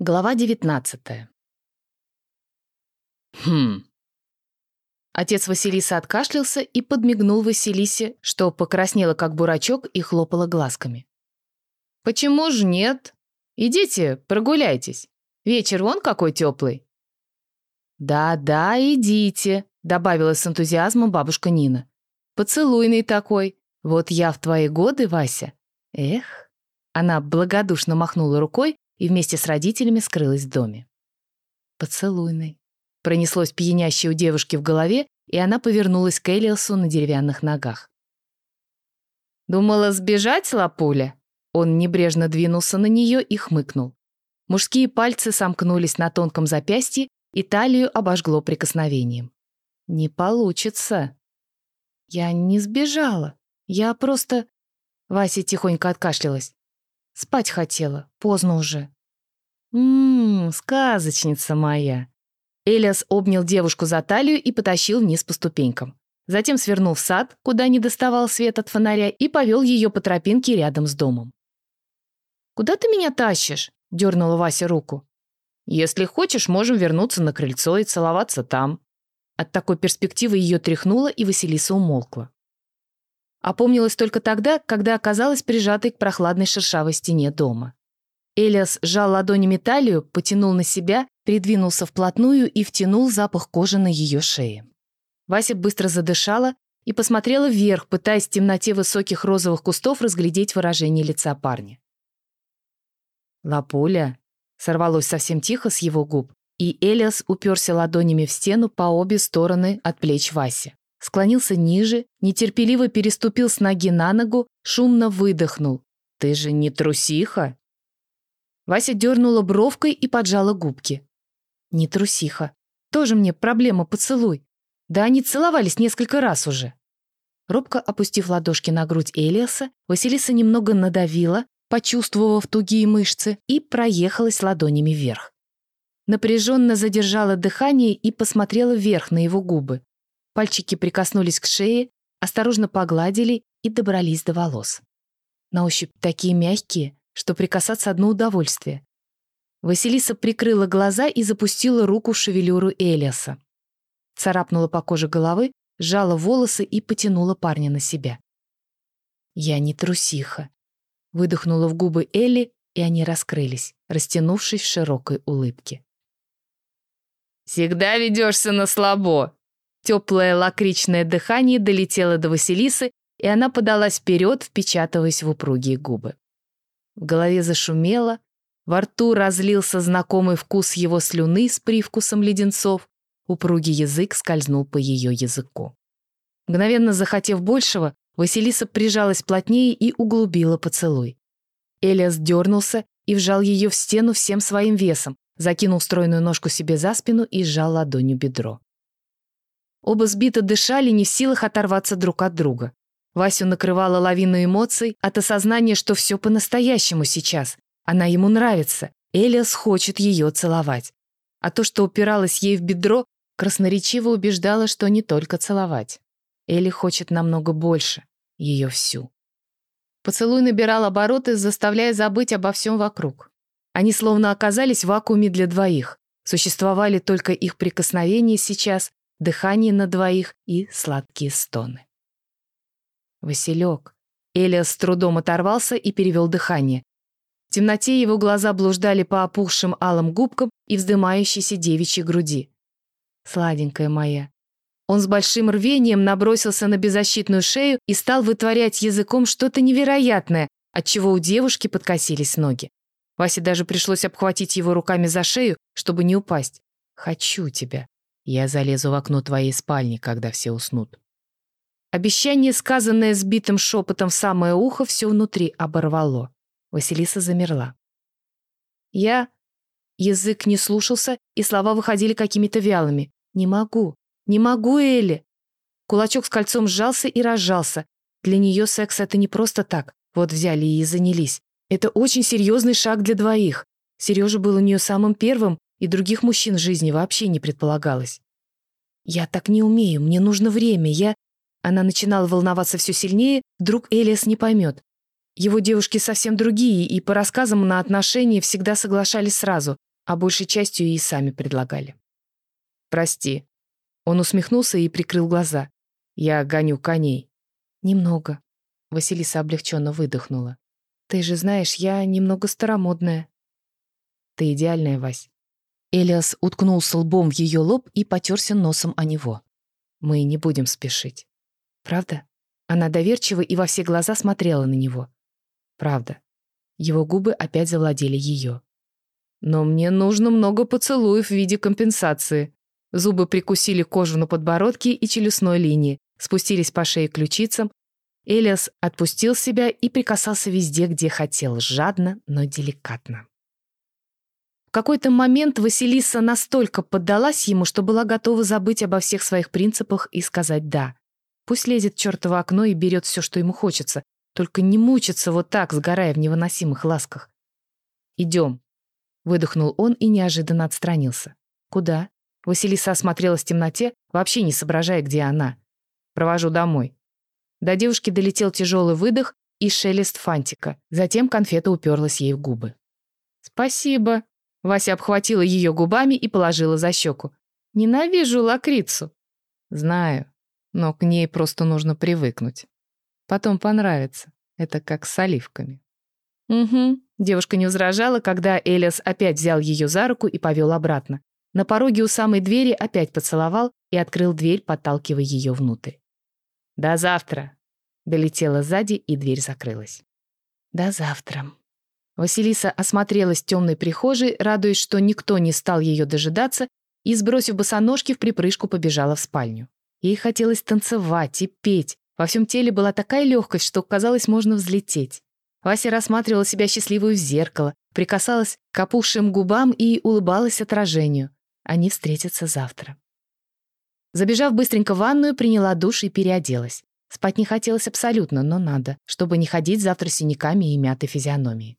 Глава 19 Хм. Отец Василиса откашлялся и подмигнул Василисе, что покраснела как бурачок и хлопала глазками. «Почему ж нет? Идите, прогуляйтесь. Вечер вон какой теплый». «Да-да, идите», — добавила с энтузиазмом бабушка Нина. «Поцелуйный такой. Вот я в твои годы, Вася. Эх». Она благодушно махнула рукой и вместе с родителями скрылась в доме. «Поцелуйный». Пронеслось пьянящее у девушки в голове, и она повернулась к Элиасу на деревянных ногах. «Думала сбежать, Лапуля?» Он небрежно двинулся на нее и хмыкнул. Мужские пальцы сомкнулись на тонком запястье, и талию обожгло прикосновением. «Не получится». «Я не сбежала. Я просто...» Вася тихонько откашлялась. Спать хотела, поздно уже. «Ммм, сказочница моя». Элиас обнял девушку за талию и потащил вниз по ступенькам. Затем свернул в сад, куда не доставал свет от фонаря, и повел ее по тропинке рядом с домом. «Куда ты меня тащишь?» — дернула Вася руку. «Если хочешь, можем вернуться на крыльцо и целоваться там». От такой перспективы ее тряхнуло, и Василиса умолкла. Опомнилась только тогда, когда оказалась прижатой к прохладной шершавой стене дома. Элиас сжал ладонями талию, потянул на себя, придвинулся вплотную и втянул запах кожи на ее шее. Вася быстро задышала и посмотрела вверх, пытаясь в темноте высоких розовых кустов разглядеть выражение лица парня. «Лапуля», — сорвалось совсем тихо с его губ, и Элиас уперся ладонями в стену по обе стороны от плеч Васи склонился ниже, нетерпеливо переступил с ноги на ногу, шумно выдохнул. «Ты же не трусиха?» Вася дернула бровкой и поджала губки. «Не трусиха. Тоже мне проблема поцелуй. Да они целовались несколько раз уже». Робко опустив ладошки на грудь Элиаса, Василиса немного надавила, почувствовав тугие мышцы, и проехалась ладонями вверх. Напряженно задержала дыхание и посмотрела вверх на его губы. Пальчики прикоснулись к шее, осторожно погладили и добрались до волос. На ощупь такие мягкие, что прикасаться одно удовольствие. Василиса прикрыла глаза и запустила руку в шевелюру Элиаса. Царапнула по коже головы, сжала волосы и потянула парня на себя. «Я не трусиха», — выдохнула в губы Элли, и они раскрылись, растянувшись в широкой улыбке. «Всегда ведешься на слабо», Теплое лакричное дыхание долетело до Василисы, и она подалась вперед, впечатываясь в упругие губы. В голове зашумело, во рту разлился знакомый вкус его слюны с привкусом леденцов, упругий язык скользнул по ее языку. Мгновенно захотев большего, Василиса прижалась плотнее и углубила поцелуй. Элиас дернулся и вжал ее в стену всем своим весом, закинул стройную ножку себе за спину и сжал ладонью бедро. Оба сбито дышали, не в силах оторваться друг от друга. Васю накрывала лавину эмоций от осознания, что все по-настоящему сейчас. Она ему нравится. Элиас хочет ее целовать. А то, что упиралось ей в бедро, красноречиво убеждало, что не только целовать. Элли хочет намного больше. Ее всю. Поцелуй набирал обороты, заставляя забыть обо всем вокруг. Они словно оказались в вакууме для двоих. Существовали только их прикосновения сейчас дыхание на двоих и сладкие стоны. Василек. Элиас с трудом оторвался и перевел дыхание. В темноте его глаза блуждали по опухшим алым губкам и вздымающейся девичьей груди. Сладенькая моя. Он с большим рвением набросился на беззащитную шею и стал вытворять языком что-то невероятное, отчего у девушки подкосились ноги. Васе даже пришлось обхватить его руками за шею, чтобы не упасть. «Хочу тебя», я залезу в окно твоей спальни, когда все уснут. Обещание, сказанное сбитым шепотом в самое ухо, все внутри оборвало. Василиса замерла. Я... Язык не слушался, и слова выходили какими-то вялыми. «Не могу. Не могу, Элли!» Кулачок с кольцом сжался и разжался. Для нее секс — это не просто так. Вот взяли и занялись. Это очень серьезный шаг для двоих. Сережа был у нее самым первым, и других мужчин в жизни вообще не предполагалось. «Я так не умею, мне нужно время, я...» Она начинала волноваться все сильнее, вдруг Элиас не поймет. Его девушки совсем другие, и по рассказам на отношения всегда соглашались сразу. а большей частью и сами предлагали. «Прости». Он усмехнулся и прикрыл глаза. «Я гоню коней». «Немного». Василиса облегченно выдохнула. «Ты же знаешь, я немного старомодная». «Ты идеальная, Вась». Элиас уткнулся лбом в ее лоб и потерся носом о него. «Мы не будем спешить». «Правда?» Она доверчиво и во все глаза смотрела на него. «Правда». Его губы опять завладели ее. «Но мне нужно много поцелуев в виде компенсации». Зубы прикусили кожу на подбородке и челюстной линии, спустились по шее ключицам. Элиас отпустил себя и прикасался везде, где хотел, жадно, но деликатно. В какой-то момент Василиса настолько поддалась ему, что была готова забыть обо всех своих принципах и сказать «да». Пусть лезет в чертово окно и берет все, что ему хочется, только не мучиться вот так, сгорая в невыносимых ласках. «Идем», — выдохнул он и неожиданно отстранился. «Куда?» Василиса осмотрелась в темноте, вообще не соображая, где она. «Провожу домой». До девушки долетел тяжелый выдох и шелест фантика. Затем конфета уперлась ей в губы. «Спасибо». Вася обхватила ее губами и положила за щеку. «Ненавижу лакрицу». «Знаю, но к ней просто нужно привыкнуть. Потом понравится. Это как с оливками». «Угу». Девушка не возражала, когда Элиас опять взял ее за руку и повел обратно. На пороге у самой двери опять поцеловал и открыл дверь, подталкивая ее внутрь. «До завтра!» Долетела сзади, и дверь закрылась. «До завтра». Василиса осмотрелась в темной прихожей, радуясь, что никто не стал ее дожидаться, и, сбросив босоножки, в припрыжку побежала в спальню. Ей хотелось танцевать и петь. Во всем теле была такая легкость, что, казалось, можно взлететь. Вася рассматривала себя счастливую в зеркало, прикасалась к опухшим губам и улыбалась отражению. Они встретятся завтра. Забежав быстренько в ванную, приняла душ и переоделась. Спать не хотелось абсолютно, но надо, чтобы не ходить завтра синяками и мятой физиономией.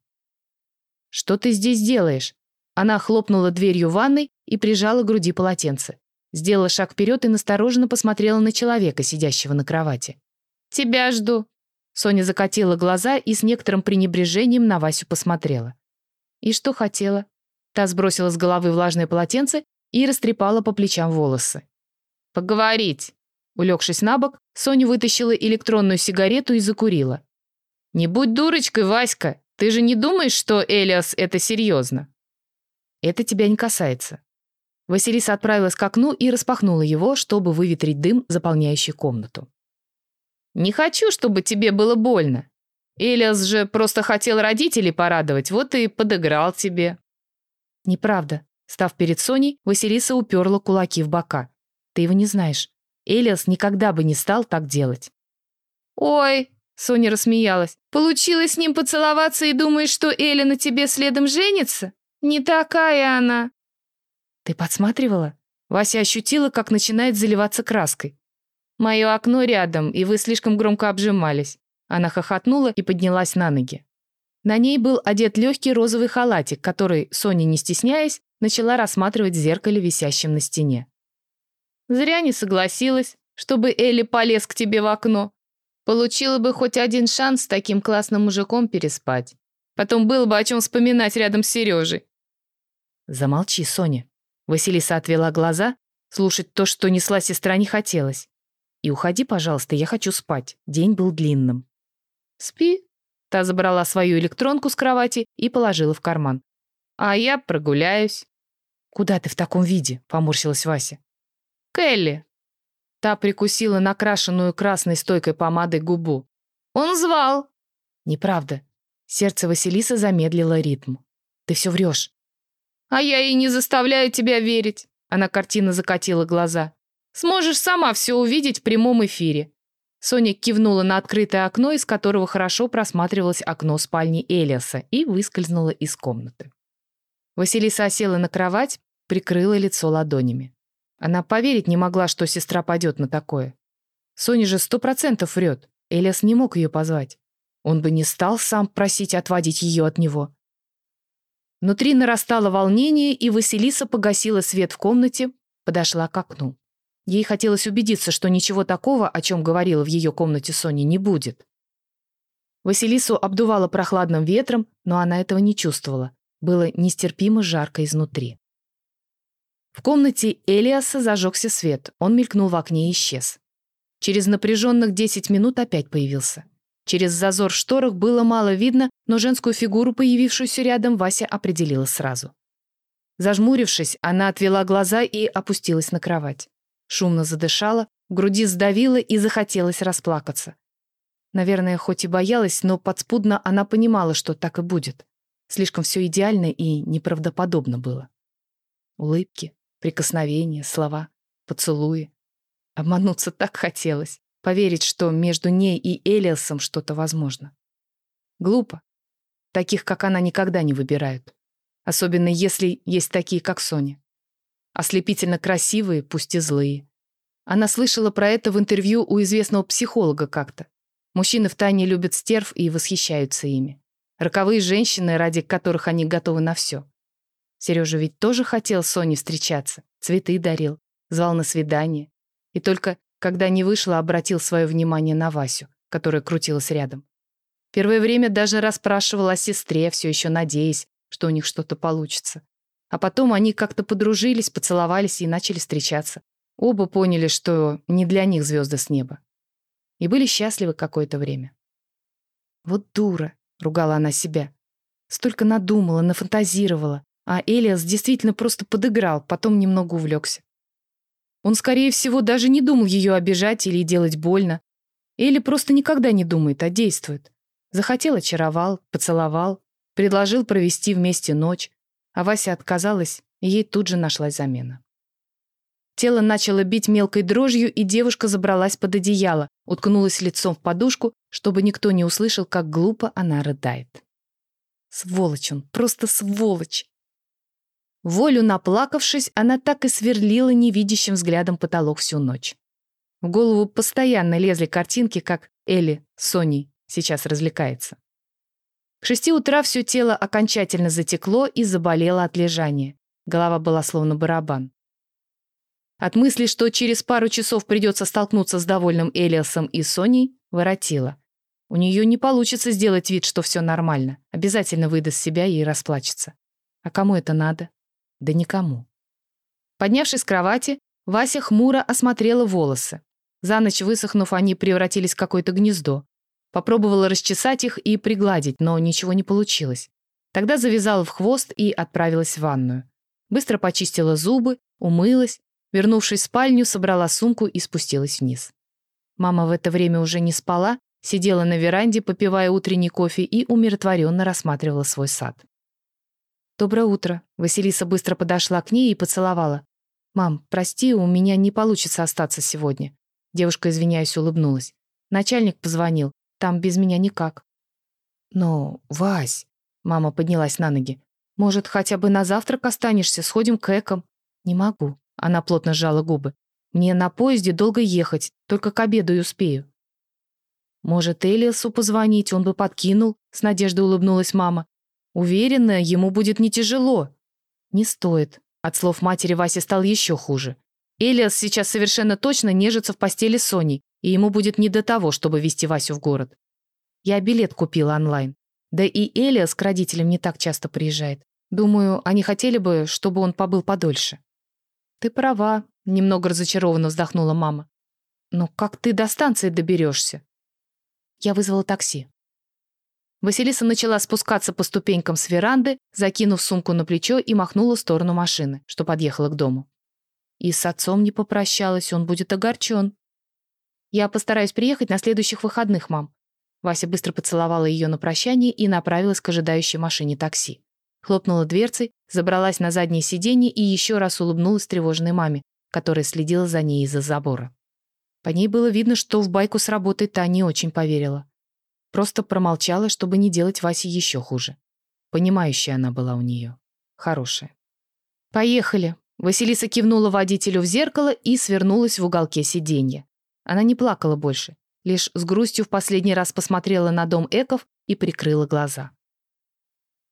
«Что ты здесь делаешь?» Она хлопнула дверью ванной и прижала к груди полотенце. Сделала шаг вперед и настороженно посмотрела на человека, сидящего на кровати. «Тебя жду». Соня закатила глаза и с некоторым пренебрежением на Васю посмотрела. «И что хотела?» Та сбросила с головы влажное полотенце и растрепала по плечам волосы. «Поговорить!» Улегшись на бок, Соня вытащила электронную сигарету и закурила. «Не будь дурочкой, Васька! Ты же не думаешь, что Элиас это серьезно?» «Это тебя не касается». Василиса отправилась к окну и распахнула его, чтобы выветрить дым, заполняющий комнату. «Не хочу, чтобы тебе было больно. Элиас же просто хотел родителей порадовать, вот и подыграл тебе». «Неправда. Став перед Соней, Василиса уперла кулаки в бока. «Ты его не знаешь. Элиас никогда бы не стал так делать». «Ой!» — Соня рассмеялась. «Получилось с ним поцеловаться и думаешь, что Эля на тебе следом женится? Не такая она!» «Ты подсматривала?» Вася ощутила, как начинает заливаться краской. «Мое окно рядом, и вы слишком громко обжимались». Она хохотнула и поднялась на ноги. На ней был одет легкий розовый халатик, который, Соня не стесняясь, начала рассматривать в зеркале, висящем на стене. «Зря не согласилась, чтобы Элли полез к тебе в окно. Получила бы хоть один шанс с таким классным мужиком переспать. Потом было бы о чем вспоминать рядом с Сережей». «Замолчи, Соня». Василиса отвела глаза. Слушать то, что несла сестра, не хотелось. «И уходи, пожалуйста, я хочу спать. День был длинным». «Спи». Та забрала свою электронку с кровати и положила в карман. «А я прогуляюсь». «Куда ты в таком виде?» — поморщилась Вася. «Келли». Та прикусила накрашенную красной стойкой помадой губу. «Он звал». «Неправда». Сердце Василисы замедлило ритм. «Ты все врешь». «А я и не заставляю тебя верить». Она картина закатила глаза. «Сможешь сама все увидеть в прямом эфире». Соня кивнула на открытое окно, из которого хорошо просматривалось окно спальни Элиаса, и выскользнула из комнаты. Василиса села на кровать, прикрыла лицо ладонями. Она поверить не могла, что сестра пойдет на такое. Соня же сто процентов врет. Элиас не мог ее позвать. Он бы не стал сам просить отводить ее от него. Внутри нарастало волнение, и Василиса погасила свет в комнате, подошла к окну. Ей хотелось убедиться, что ничего такого, о чем говорила в ее комнате Соня, не будет. Василису обдувало прохладным ветром, но она этого не чувствовала. Было нестерпимо жарко изнутри. В комнате Элиаса зажегся свет. Он мелькнул в окне и исчез. Через напряженных 10 минут опять появился. Через зазор шторах было мало видно, но женскую фигуру, появившуюся рядом, Вася определила сразу. Зажмурившись, она отвела глаза и опустилась на кровать. Шумно задышала, груди сдавила и захотелось расплакаться. Наверное, хоть и боялась, но подспудно она понимала, что так и будет. Слишком все идеально и неправдоподобно было. Улыбки, прикосновения, слова, поцелуи. Обмануться так хотелось. Поверить, что между ней и Элиасом что-то возможно. Глупо. Таких, как она, никогда не выбирают. Особенно если есть такие, как Соня. Ослепительно красивые, пусть и злые. Она слышала про это в интервью у известного психолога как-то. Мужчины втайне любят стерв и восхищаются ими. Роковые женщины, ради которых они готовы на все. Сережа ведь тоже хотел с Соней встречаться, цветы дарил, звал на свидание. И только когда не вышло, обратил свое внимание на Васю, которая крутилась рядом. Первое время даже расспрашивал о сестре, все еще надеясь, что у них что-то получится. А потом они как-то подружились, поцеловались и начали встречаться. Оба поняли, что не для них звезды с неба. И были счастливы какое-то время. «Вот дура», — ругала она себя. Столько надумала, нафантазировала, а Элиас действительно просто подыграл, потом немного увлекся. Он, скорее всего, даже не думал ее обижать или делать больно. Или просто никогда не думает, а действует. Захотел, очаровал, поцеловал, предложил провести вместе ночь, а Вася отказалась, и ей тут же нашлась замена. Тело начало бить мелкой дрожью, и девушка забралась под одеяло, уткнулась лицом в подушку, чтобы никто не услышал, как глупо она рыдает. Сволочь он, просто сволочь. Волю наплакавшись, она так и сверлила невидящим взглядом потолок всю ночь. В голову постоянно лезли картинки, как Элли с Соней сейчас развлекается. К шести утра все тело окончательно затекло и заболело от лежания. Голова была словно барабан. От мысли, что через пару часов придется столкнуться с довольным Элиасом и Соней, воротила. У нее не получится сделать вид, что все нормально. Обязательно выдаст себя и расплачется. А кому это надо? Да никому. Поднявшись с кровати, Вася хмуро осмотрела волосы. За ночь высохнув, они превратились в какое-то гнездо. Попробовала расчесать их и пригладить, но ничего не получилось. Тогда завязала в хвост и отправилась в ванную. Быстро почистила зубы, умылась, Вернувшись в спальню, собрала сумку и спустилась вниз. Мама в это время уже не спала, сидела на веранде, попивая утренний кофе и умиротворенно рассматривала свой сад. «Доброе утро». Василиса быстро подошла к ней и поцеловала. «Мам, прости, у меня не получится остаться сегодня». Девушка, извиняясь, улыбнулась. «Начальник позвонил. Там без меня никак». «Но, Вась...» Мама поднялась на ноги. «Может, хотя бы на завтрак останешься? Сходим к экам?» «Не могу. Она плотно сжала губы. «Мне на поезде долго ехать, только к обеду и успею». «Может, Элиасу позвонить, он бы подкинул?» С надеждой улыбнулась мама. «Уверена, ему будет не тяжело». «Не стоит». От слов матери Васе стало еще хуже. Элиас сейчас совершенно точно нежится в постели с Соней, и ему будет не до того, чтобы вести Васю в город. Я билет купила онлайн. Да и Элиас к родителям не так часто приезжает. Думаю, они хотели бы, чтобы он побыл подольше. «Ты права», — немного разочарованно вздохнула мама. «Но как ты до станции доберешься?» Я вызвала такси. Василиса начала спускаться по ступенькам с веранды, закинув сумку на плечо и махнула в сторону машины, что подъехала к дому. И с отцом не попрощалась, он будет огорчен. «Я постараюсь приехать на следующих выходных, мам». Вася быстро поцеловала ее на прощание и направилась к ожидающей машине такси. Хлопнула дверцей, забралась на заднее сиденье и еще раз улыбнулась тревожной маме, которая следила за ней из-за забора. По ней было видно, что в байку с работой та не очень поверила. Просто промолчала, чтобы не делать Васе еще хуже. Понимающая она была у нее. Хорошая. «Поехали!» Василиса кивнула водителю в зеркало и свернулась в уголке сиденья. Она не плакала больше, лишь с грустью в последний раз посмотрела на дом Эков и прикрыла глаза.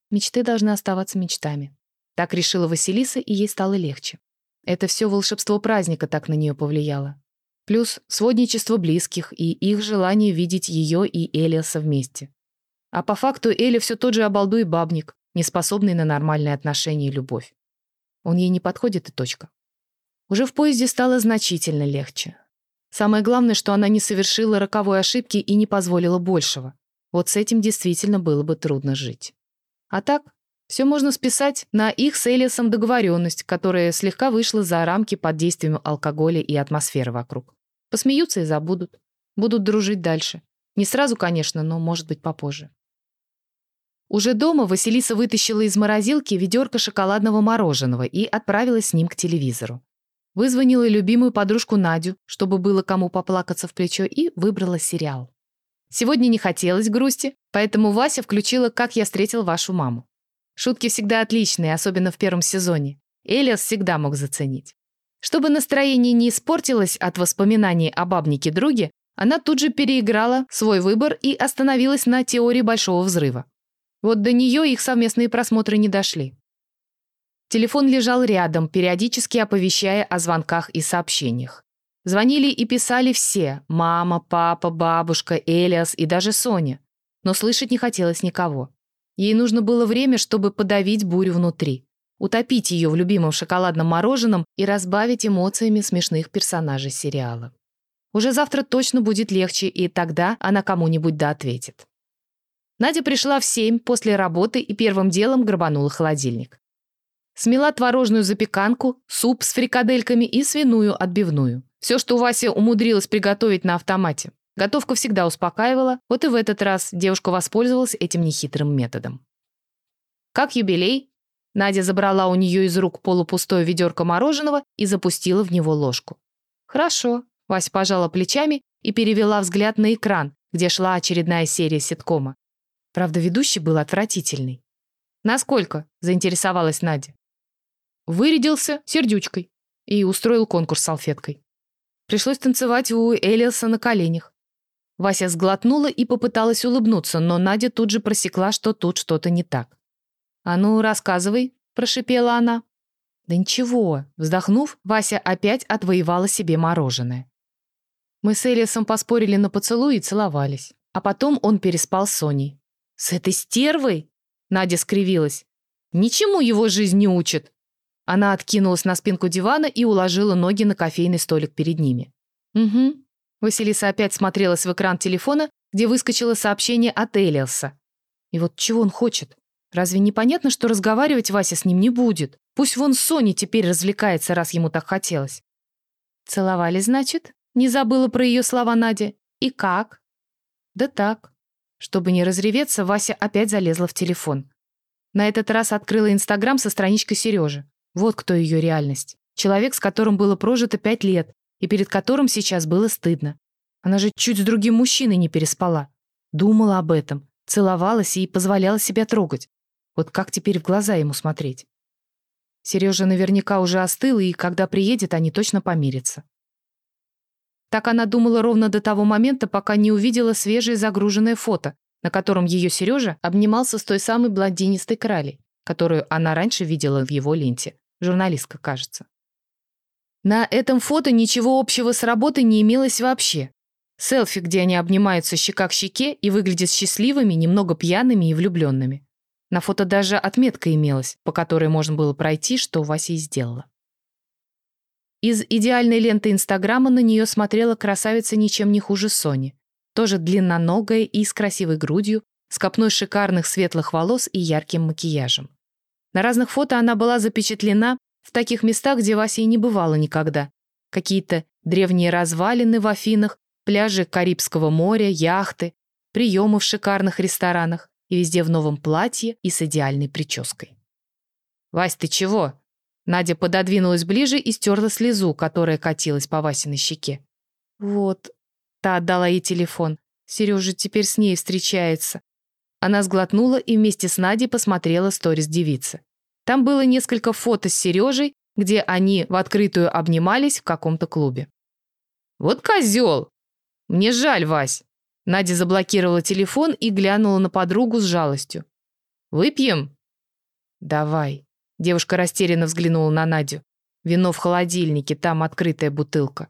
Мечты должны оставаться мечтами. Так решила Василиса, и ей стало легче. Это все волшебство праздника так на нее повлияло. Плюс сводничество близких и их желание видеть ее и Элиаса вместе. А по факту Эли все тот же обалдуй бабник, не способный на нормальные отношения и любовь. Он ей не подходит и точка. Уже в поезде стало значительно легче. Самое главное, что она не совершила роковой ошибки и не позволила большего. Вот с этим действительно было бы трудно жить. А так, все можно списать на их с Элиасом договоренность, которая слегка вышла за рамки под действием алкоголя и атмосферы вокруг. Посмеются и забудут. Будут дружить дальше. Не сразу, конечно, но, может быть, попозже. Уже дома Василиса вытащила из морозилки ведерко шоколадного мороженого и отправилась с ним к телевизору. Вызвонила любимую подружку Надю, чтобы было кому поплакаться в плечо, и выбрала сериал. Сегодня не хотелось грусти, поэтому Вася включила «Как я встретил вашу маму». Шутки всегда отличные, особенно в первом сезоне. Элиас всегда мог заценить. Чтобы настроение не испортилось от воспоминаний о бабнике-друге, она тут же переиграла свой выбор и остановилась на теории Большого Взрыва. Вот до нее их совместные просмотры не дошли. Телефон лежал рядом, периодически оповещая о звонках и сообщениях. Звонили и писали все – мама, папа, бабушка, Элиас и даже Соня. Но слышать не хотелось никого. Ей нужно было время, чтобы подавить бурю внутри, утопить ее в любимом шоколадном мороженом и разбавить эмоциями смешных персонажей сериала. Уже завтра точно будет легче, и тогда она кому-нибудь да ответит. Надя пришла в семь после работы и первым делом грабанула холодильник. Смела творожную запеканку, суп с фрикадельками и свиную отбивную. Все, что Вася умудрилась приготовить на автомате. Готовка всегда успокаивала, вот и в этот раз девушка воспользовалась этим нехитрым методом. Как юбилей, Надя забрала у нее из рук полупустое ведерко мороженого и запустила в него ложку. «Хорошо», — Вася пожала плечами и перевела взгляд на экран, где шла очередная серия ситкома. Правда, ведущий был отвратительный. «Насколько?» — заинтересовалась Надя. Вырядился сердючкой и устроил конкурс салфеткой. Пришлось танцевать у Элиаса на коленях. Вася сглотнула и попыталась улыбнуться, но Надя тут же просекла, что тут что-то не так. «А ну, рассказывай», – прошипела она. «Да ничего», – вздохнув, Вася опять отвоевала себе мороженое. Мы с Элиасом поспорили на поцелуй и целовались. А потом он переспал с Соней. «С этой стервой?» – Надя скривилась. «Ничему его жизнь не учит». Она откинулась на спинку дивана и уложила ноги на кофейный столик перед ними. «Угу». Василиса опять смотрелась в экран телефона, где выскочило сообщение от Элиаса. И вот чего он хочет? Разве непонятно, что разговаривать Вася с ним не будет? Пусть вон Соня теперь развлекается, раз ему так хотелось. «Целовали, значит?» Не забыла про ее слова Надя. «И как?» «Да так». Чтобы не разреветься, Вася опять залезла в телефон. На этот раз открыла Инстаграм со страничкой Сережи. Вот кто ее реальность. Человек, с которым было прожито пять лет, и перед которым сейчас было стыдно. Она же чуть с другим мужчиной не переспала. Думала об этом, целовалась и позволяла себя трогать. Вот как теперь в глаза ему смотреть? Сережа наверняка уже остыл, и когда приедет, они точно помирятся. Так она думала ровно до того момента, пока не увидела свежее загруженное фото, на котором ее Сережа обнимался с той самой блондинистой кралей, которую она раньше видела в его ленте. Журналистка, кажется. На этом фото ничего общего с работой не имелось вообще. Селфи, где они обнимаются щека к щеке и выглядят счастливыми, немного пьяными и влюбленными. На фото даже отметка имелась, по которой можно было пройти, что Вася и сделала. Из идеальной ленты Инстаграма на нее смотрела красавица ничем не хуже Сони. Тоже длинноногая и с красивой грудью, с копной шикарных светлых волос и ярким макияжем. На разных фото она была запечатлена в таких местах, где Вася и не бывала никогда. Какие-то древние развалины в Афинах, пляжи Карибского моря, яхты, приемы в шикарных ресторанах и везде в новом платье и с идеальной прической. «Вась, ты чего?» Надя пододвинулась ближе и стерла слезу, которая катилась по Васиной щеке. «Вот». Та отдала ей телефон. Сережа теперь с ней встречается. Она сглотнула и вместе с Надей посмотрела сторис девицы. Там было несколько фото с Сережей, где они в открытую обнимались в каком-то клубе. «Вот козел! Мне жаль, Вась!» Надя заблокировала телефон и глянула на подругу с жалостью. «Выпьем?» «Давай». Девушка растерянно взглянула на Надю. «Вино в холодильнике, там открытая бутылка».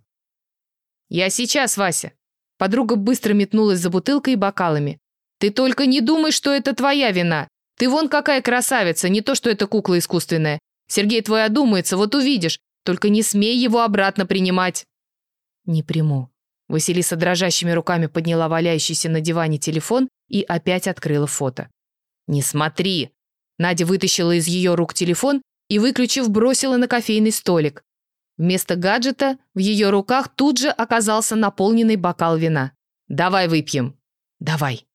«Я сейчас, Вася!» Подруга быстро метнулась за бутылкой и бокалами. «Ты только не думай, что это твоя вина. Ты вон какая красавица, не то что эта кукла искусственная. Сергей твой одумается, вот увидишь. Только не смей его обратно принимать». «Не приму». Василиса дрожащими руками подняла валяющийся на диване телефон и опять открыла фото. «Не смотри!» Надя вытащила из ее рук телефон и, выключив, бросила на кофейный столик. Вместо гаджета в ее руках тут же оказался наполненный бокал вина. «Давай выпьем». «Давай».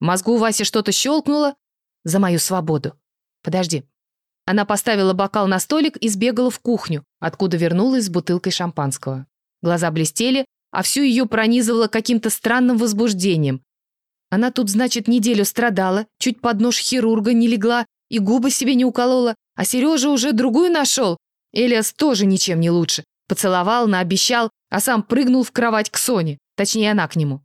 В мозгу Васи что-то щелкнуло. «За мою свободу». «Подожди». Она поставила бокал на столик и сбегала в кухню, откуда вернулась с бутылкой шампанского. Глаза блестели, а всю ее пронизывало каким-то странным возбуждением. Она тут, значит, неделю страдала, чуть под нож хирурга не легла и губы себе не уколола, а Сережа уже другую нашел. Элиас тоже ничем не лучше. Поцеловал, наобещал, а сам прыгнул в кровать к Соне. Точнее, она к нему.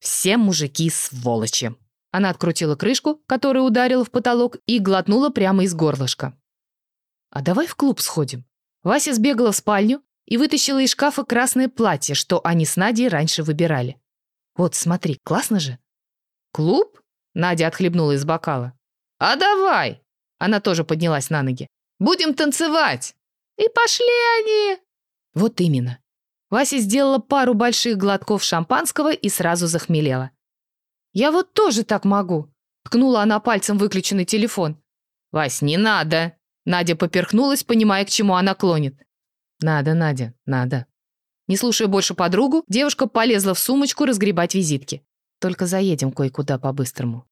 Все мужики сволочи. Она открутила крышку, которая ударила в потолок, и глотнула прямо из горлышка. «А давай в клуб сходим». Вася сбегала в спальню и вытащила из шкафа красное платье, что они с Надей раньше выбирали. «Вот, смотри, классно же». «Клуб?» — Надя отхлебнула из бокала. «А давай!» Она тоже поднялась на ноги. «Будем танцевать!» «И пошли они!» Вот именно. Вася сделала пару больших глотков шампанского и сразу захмелела. «Я вот тоже так могу!» Ткнула она пальцем выключенный телефон. «Вась, не надо!» Надя поперхнулась, понимая, к чему она клонит. «Надо, Надя, надо». Не слушая больше подругу, девушка полезла в сумочку разгребать визитки. «Только заедем кое-куда по-быстрому».